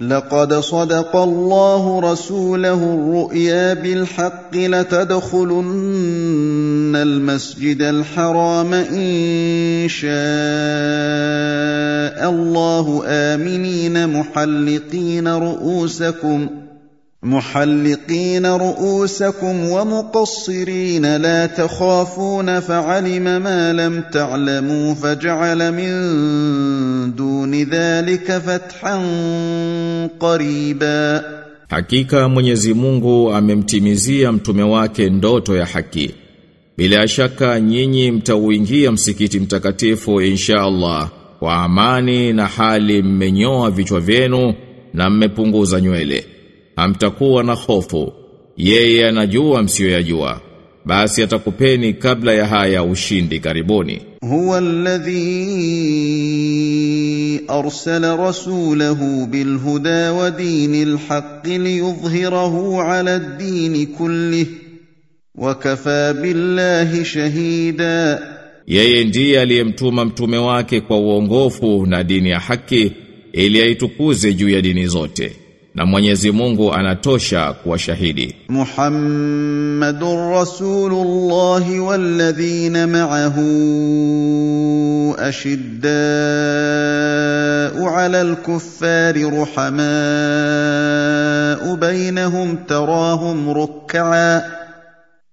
لقد صدق الله رسوله الرؤيا بالحق لتدخلن المسجد الحرام إن شاء الله آمنين محلقين رؤوسكم محلقين رؤوسكم ومقصرين لا تخافون فعلم ما لم تعلموا فجعل من دون ذلك فتحا قريبا Hakika Mwenyezi Mungu amemtimizia mtume wake ndoto ya haki. Bila shaka nyinyi mtauingia msikiti mtakatifu insha Allah kwa amani na hali mmenyoa vichwa vyenu na mmepunguza nywele. hamtakuwa na hofu. Yeye anajua msiyoyajua. Basi atakupeni kabla ya haya ushindi karibuni. Huwa alladhi arsala rasulahu bilhuda wa dinil haqq li yudhhirahu ala ad-din kulli wa kafa billahi shahida. Yeye ndiye aliyemtuma mtume wake kwa uongofu na dini ya haki ili aitukuze juu ya dini zote na Mwenyezi Mungu anatosha kuwa shahidi. Muhammadur Rasulullah walladhina ma'ahu ashidda'u 'alal kuffari ruhama'u bainahum tarahum ruk'a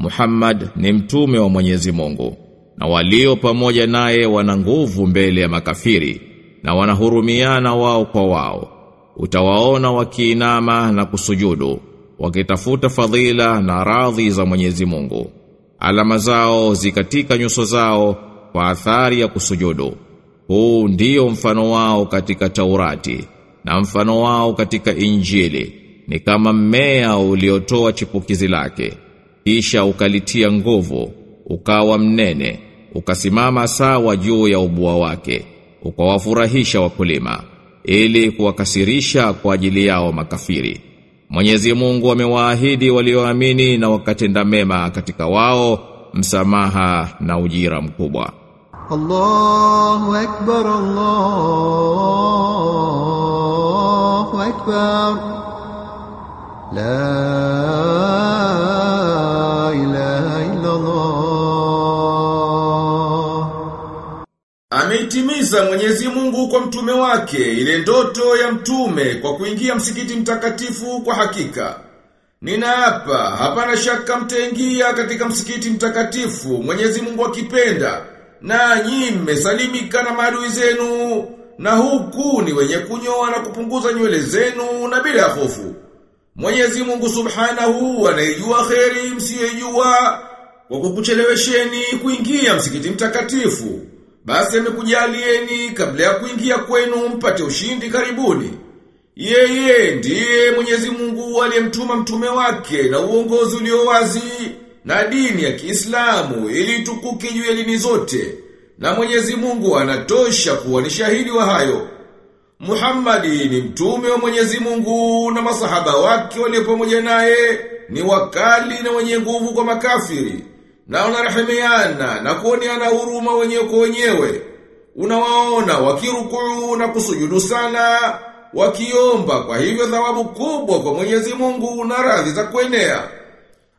Muhammad ni mtume wa Mwenyezi Mungu na walio pamoja naye wana nguvu mbele ya makafiri na wanahurumiana wao kwa wao. Utawaona wakiinama na kusujudu wakitafuta fadhila na radhi za Mwenyezi Mungu. Alama zao zikatika nyuso zao kwa athari ya kusujudu. Huu ndio mfano wao katika Taurati na mfano wao katika Injili. Ni kama mmea uliotoa chipukizi lake kisha ukalitia nguvu ukawa mnene ukasimama sawa juu ya ubua wake ukawafurahisha wakulima ili kuwakasirisha kwa ajili yao makafiri. Mwenyezi Mungu amewaahidi walioamini na wakatenda mema katika wao msamaha na ujira mkubwa. Allahu akbar Allahu akbar. La Ameitimiza Mwenyezi Mungu kwa mtume wake ile ndoto ya mtume kwa kuingia msikiti mtakatifu kwa hakika. Ninaapa hapana shaka mtaingia katika msikiti mtakatifu Mwenyezi Mungu akipenda nanyi mmesalimika na maadui zenu na huku ni wenye kunyoa na kupunguza nywele zenu na bila hofu. Mwenyezi Mungu Subhanahu anaijua kheri msiyojua kwa kukuchelewesheni kuingia msikiti mtakatifu. Basi amekujalieni kabla ya kuingia kwenu mpate ushindi karibuni. Yeye ndiye Mwenyezi Mungu aliyemtuma mtume wake na uongozi ulio wazi na dini ya Kiislamu ili tukuke juu ya dini zote. Na Mwenyezi Mungu anatosha kuwa ni shahidi wa hayo. Muhammadi ni mtume wa Mwenyezi Mungu na masahaba wake walio pamoja naye ni wakali na wenye nguvu kwa makafiri na unarehemeana na kuoneana huruma wenyewe kwa wenyewe. Unawaona wakirukuu na kusujudu sana, wakiomba kwa hivyo thawabu kubwa kwa Mwenyezi Mungu na radhi za kuenea.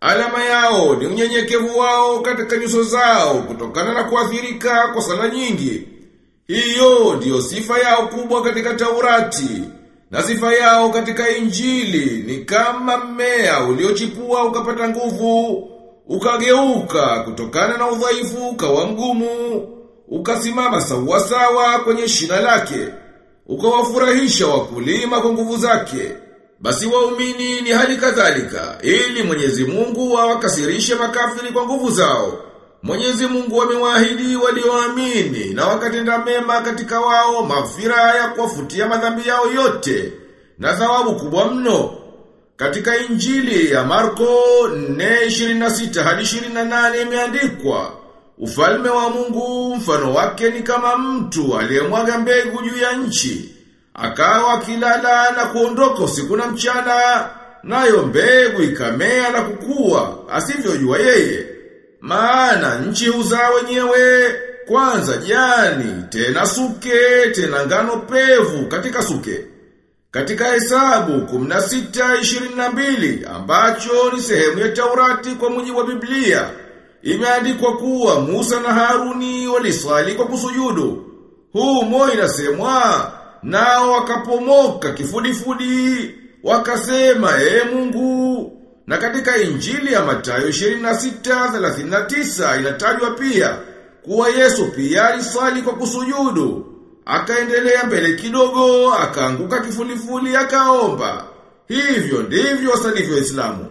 Alama yao ni unyenyekevu wao katika nyuso zao kutokana na kuathirika kwa sala nyingi. Hiyo ndiyo sifa yao kubwa katika Taurati. Na sifa yao katika Injili ni kama mmea uliochipua ukapata nguvu, ukageuka kutokana na udhaifu ukawa mgumu, ukasimama sawa sawa kwenye shina lake, ukawafurahisha wakulima kwa nguvu zake. Basi waumini ni hali kadhalika, ili Mwenyezi Mungu awakasirishe makafiri kwa nguvu zao. Mwenyezi Mungu amewaahidi walioamini na wakatenda mema katika wao mafira ya kuwafutia madhambi yao yote na thawabu kubwa mno. Katika Injili ya Marko 4:26 hadi 28 imeandikwa Ufalme wa Mungu mfano wake ni kama mtu aliyemwaga mbegu juu ya nchi akawa akilala na kuondoka usiku na mchana nayo mbegu ikamea na kukua asivyojua yeye. Maana nchi huzaa wenyewe kwanza jani tena suke tena ngano pevu katika suke katika hesabu 16:22 ambacho ni sehemu ya Taurati kwa mujibu wa Biblia imeandikwa kuwa Musa na Haruni waliswali kwa kusujudu. Humo inasemwa nao wakapomoka kifudifudi wakasema e Mungu! Na katika injili ya Mathayo 26:39 inatajwa pia kuwa Yesu pia aliswali kwa kusujudu akaendelea mbele kidogo akaanguka kifulifuli akaomba. Hivyo ndivyo wasalivyo Waislamu